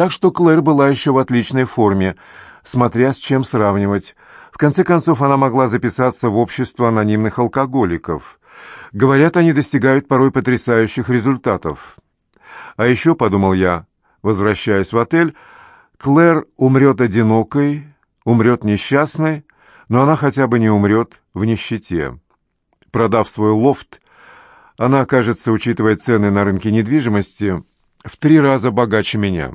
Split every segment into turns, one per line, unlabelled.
Так что Клэр была еще в отличной форме, смотря с чем сравнивать. В конце концов, она могла записаться в общество анонимных алкоголиков. Говорят, они достигают порой потрясающих результатов. А еще, подумал я, возвращаясь в отель, Клэр умрет одинокой, умрет несчастной, но она хотя бы не умрет в нищете. Продав свой лофт, она окажется, учитывая цены на рынке недвижимости, в три раза богаче меня.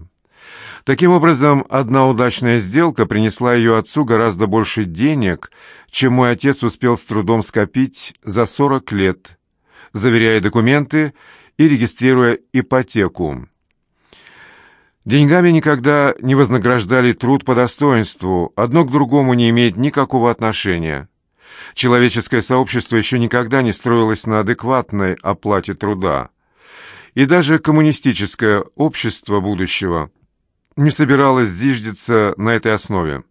Таким образом, одна удачная сделка принесла ее отцу гораздо больше денег, чем мой отец успел с трудом скопить за 40 лет, заверяя документы и регистрируя ипотеку. Деньгами никогда не вознаграждали труд по достоинству, одно к другому не имеет никакого отношения. Человеческое сообщество еще никогда не строилось на адекватной оплате труда. И даже коммунистическое общество будущего не собиралось зиждиться на этой основе.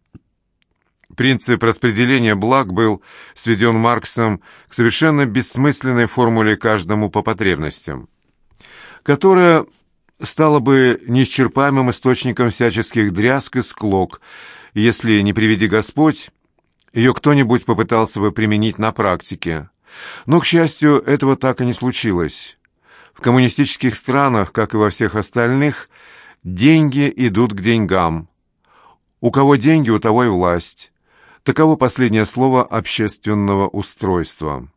Принцип распределения благ был сведен Марксом к совершенно бессмысленной формуле каждому по потребностям, которая стала бы неисчерпаемым источником всяческих дрязг и склок, если, не приведи Господь, ее кто-нибудь попытался бы применить на практике. Но, к счастью, этого так и не случилось. В коммунистических странах, как и во всех остальных, деньги идут к деньгам. У кого деньги, у того и власть. Таково последнее слово общественного устройства.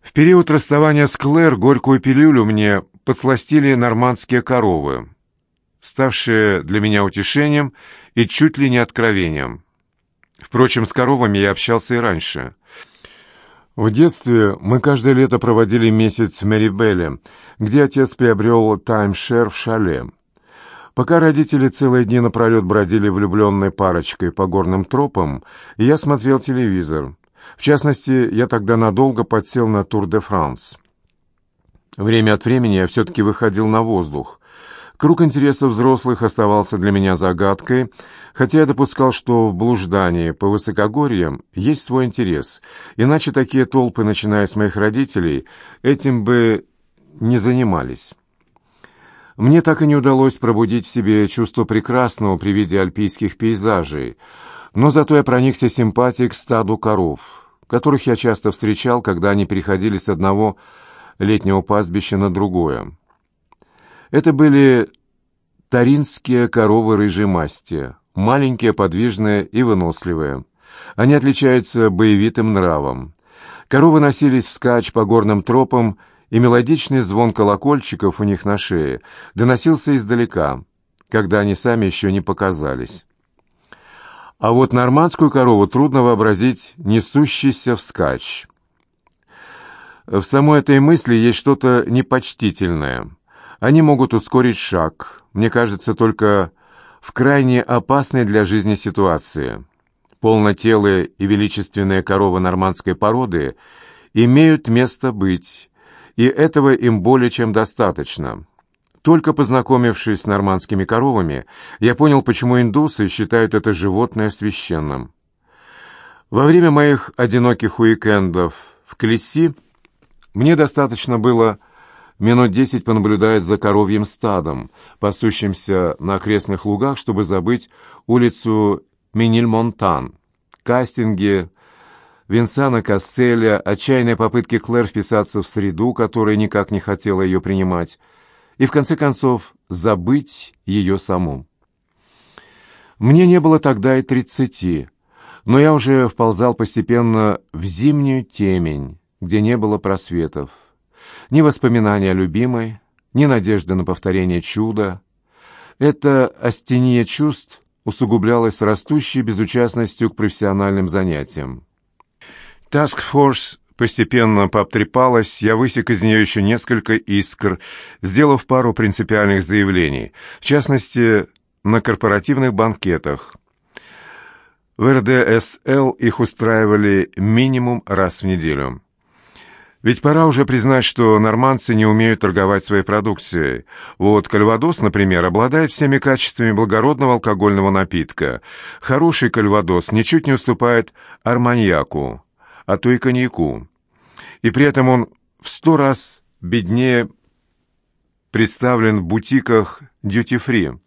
В период расставания с Клэр горькую пилюлю мне подсластили нормандские коровы, ставшие для меня утешением и чуть ли не откровением. Впрочем, с коровами я общался и раньше. В детстве мы каждое лето проводили месяц в Мерибелле, где отец приобрел таймшер в шале. Пока родители целые дни напролет бродили влюбленной парочкой по горным тропам, я смотрел телевизор. В частности, я тогда надолго подсел на Тур де Франс. Время от времени я все-таки выходил на воздух. Круг интересов взрослых оставался для меня загадкой, хотя я допускал, что в блуждании по высокогорьям есть свой интерес, иначе такие толпы, начиная с моих родителей, этим бы не занимались. Мне так и не удалось пробудить в себе чувство прекрасного при виде альпийских пейзажей, но зато я проникся симпатией к стаду коров, которых я часто встречал, когда они переходили с одного летнего пастбища на другое. Это были таринские коровы рыжей масти, маленькие, подвижные и выносливые. Они отличаются боевитым нравом. Коровы носились вскачь по горным тропам, и мелодичный звон колокольчиков у них на шее доносился издалека, когда они сами еще не показались. А вот нормандскую корову трудно вообразить несущейся вскачь. В самой этой мысли есть что-то непочтительное — они могут ускорить шаг, мне кажется, только в крайне опасной для жизни ситуации. Полнотелые и величественные коровы нормандской породы имеют место быть, и этого им более чем достаточно. Только познакомившись с нормандскими коровами, я понял, почему индусы считают это животное священным. Во время моих одиноких уикендов в Клесси мне достаточно было минут десять понаблюдает за коровьим стадом, пасущимся на окрестных лугах, чтобы забыть улицу Минильмонтан, кастинги Винсана Касселя, отчаянные попытки Клэр вписаться в среду, которая никак не хотела ее принимать, и, в конце концов, забыть ее саму. Мне не было тогда и тридцати, но я уже вползал постепенно в зимнюю темень, где не было просветов. Ни воспоминания о любимой, ни надежды на повторение чуда. Это астения чувств усугублялось растущей безучастностью к профессиональным занятиям. Таскфорс постепенно пообтрепалась, я высек из нее еще несколько искр, сделав пару принципиальных заявлений, в частности, на корпоративных банкетах. В РДСЛ их устраивали минимум раз в неделю. Ведь пора уже признать, что нормандцы не умеют торговать своей продукцией. Вот кальвадос, например, обладает всеми качествами благородного алкогольного напитка. Хороший кальвадос ничуть не уступает арманьяку, а то и коньяку. И при этом он в сто раз беднее представлен в бутиках «Дьюти-фри»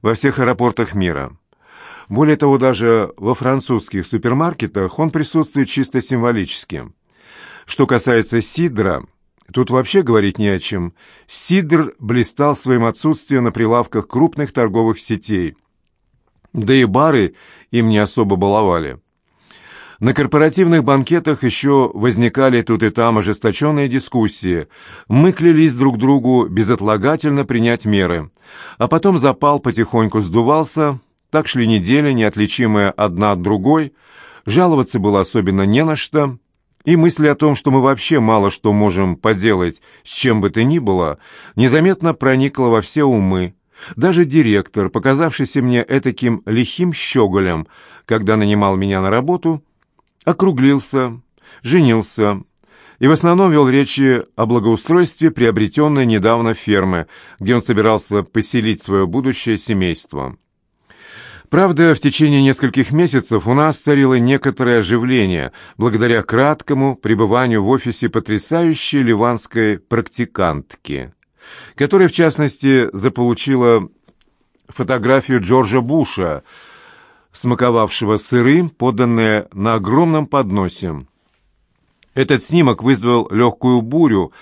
во всех аэропортах мира. Более того, даже во французских супермаркетах он присутствует чисто символически. Что касается сидра, тут вообще говорить не о чем. Сидр блистал своим отсутствием на прилавках крупных торговых сетей. Да и бары им не особо баловали. На корпоративных банкетах еще возникали тут и там ожесточенные дискуссии. Мы клялись друг другу безотлагательно принять меры. А потом запал потихоньку сдувался, так шли недели, неотличимые одна от другой. Жаловаться было особенно не на что. И мысли о том, что мы вообще мало что можем поделать с чем бы то ни было, незаметно проникла во все умы. Даже директор, показавшийся мне этаким лихим щеголем, когда нанимал меня на работу, округлился, женился и в основном вел речи о благоустройстве приобретенной недавно фермы, где он собирался поселить свое будущее семейство. Правда, в течение нескольких месяцев у нас царило некоторое оживление благодаря краткому пребыванию в офисе потрясающей ливанской практикантки, которая, в частности, заполучила фотографию Джорджа Буша – смаковавшего сыры, поданные на огромном подносе. Этот снимок вызвал легкую бурю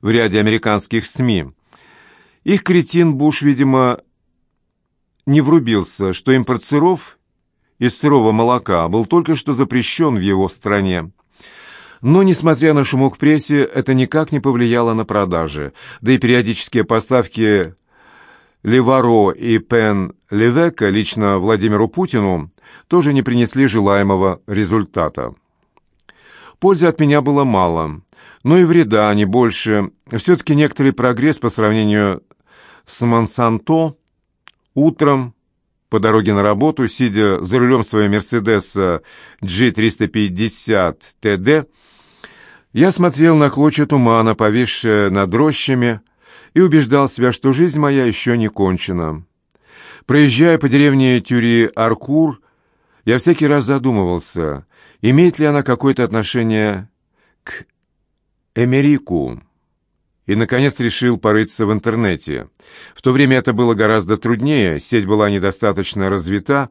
в ряде американских СМИ. Их кретин Буш, видимо, не врубился, что импорт сыров из сырого молока был только что запрещен в его стране. Но, несмотря на шумок в прессе, это никак не повлияло на продажи, да и периодические поставки Леваро и Пен Левека лично Владимиру Путину тоже не принесли желаемого результата. Пользы от меня было мало, но и вреда не больше. Все-таки некоторый прогресс по сравнению с Монсанто утром по дороге на работу, сидя за рулем своего Мерседеса G350 TD, я смотрел на клочья тумана, повисшие над рощами, и убеждал себя, что жизнь моя еще не кончена. Проезжая по деревне Тюри-Аркур, я всякий раз задумывался, имеет ли она какое-то отношение к Эмерику. И, наконец, решил порыться в интернете. В то время это было гораздо труднее, сеть была недостаточно развита.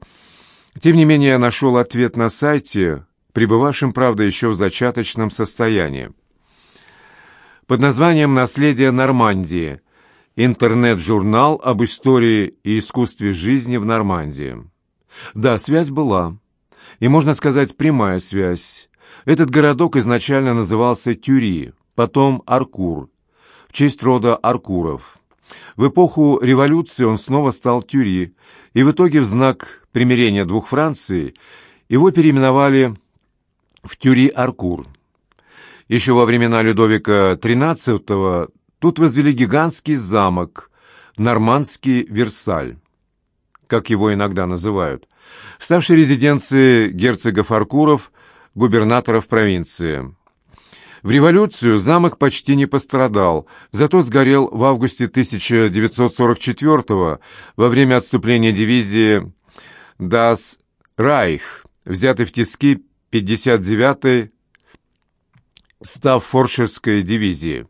Тем не менее, я нашел ответ на сайте, пребывавшем, правда, еще в зачаточном состоянии под названием «Наследие Нормандии» интернет-журнал об истории и искусстве жизни в Нормандии. Да, связь была. И, можно сказать, прямая связь. Этот городок изначально назывался Тюри, потом Аркур, честь рода Аркуров. В эпоху революции он снова стал Тюри, и в итоге в знак примирения двух Франций его переименовали в Тюри-Аркур. Еще во времена Людовика XIII тут возвели гигантский замок, нормандский Версаль, как его иногда называют, ставший резиденцией герцогов Аркуров, губернаторов провинции. В революцию замок почти не пострадал, зато сгорел в августе 1944 во время отступления дивизии «Das Reich», взятой в тиски 59-й Стаффордширской дивизии.